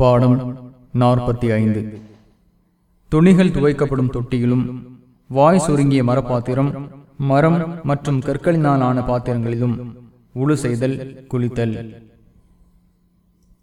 பாடம் நாற்பத்தி ஐந்து. துணிகள் துவைக்கப்படும் தொட்டியிலும் வாய் சுருங்கிய மரப்பாத்திரம் மரம் மற்றும் கற்களினால் ஆன பாத்திரங்களிலும் உழு செய்தல் குளித்தல்.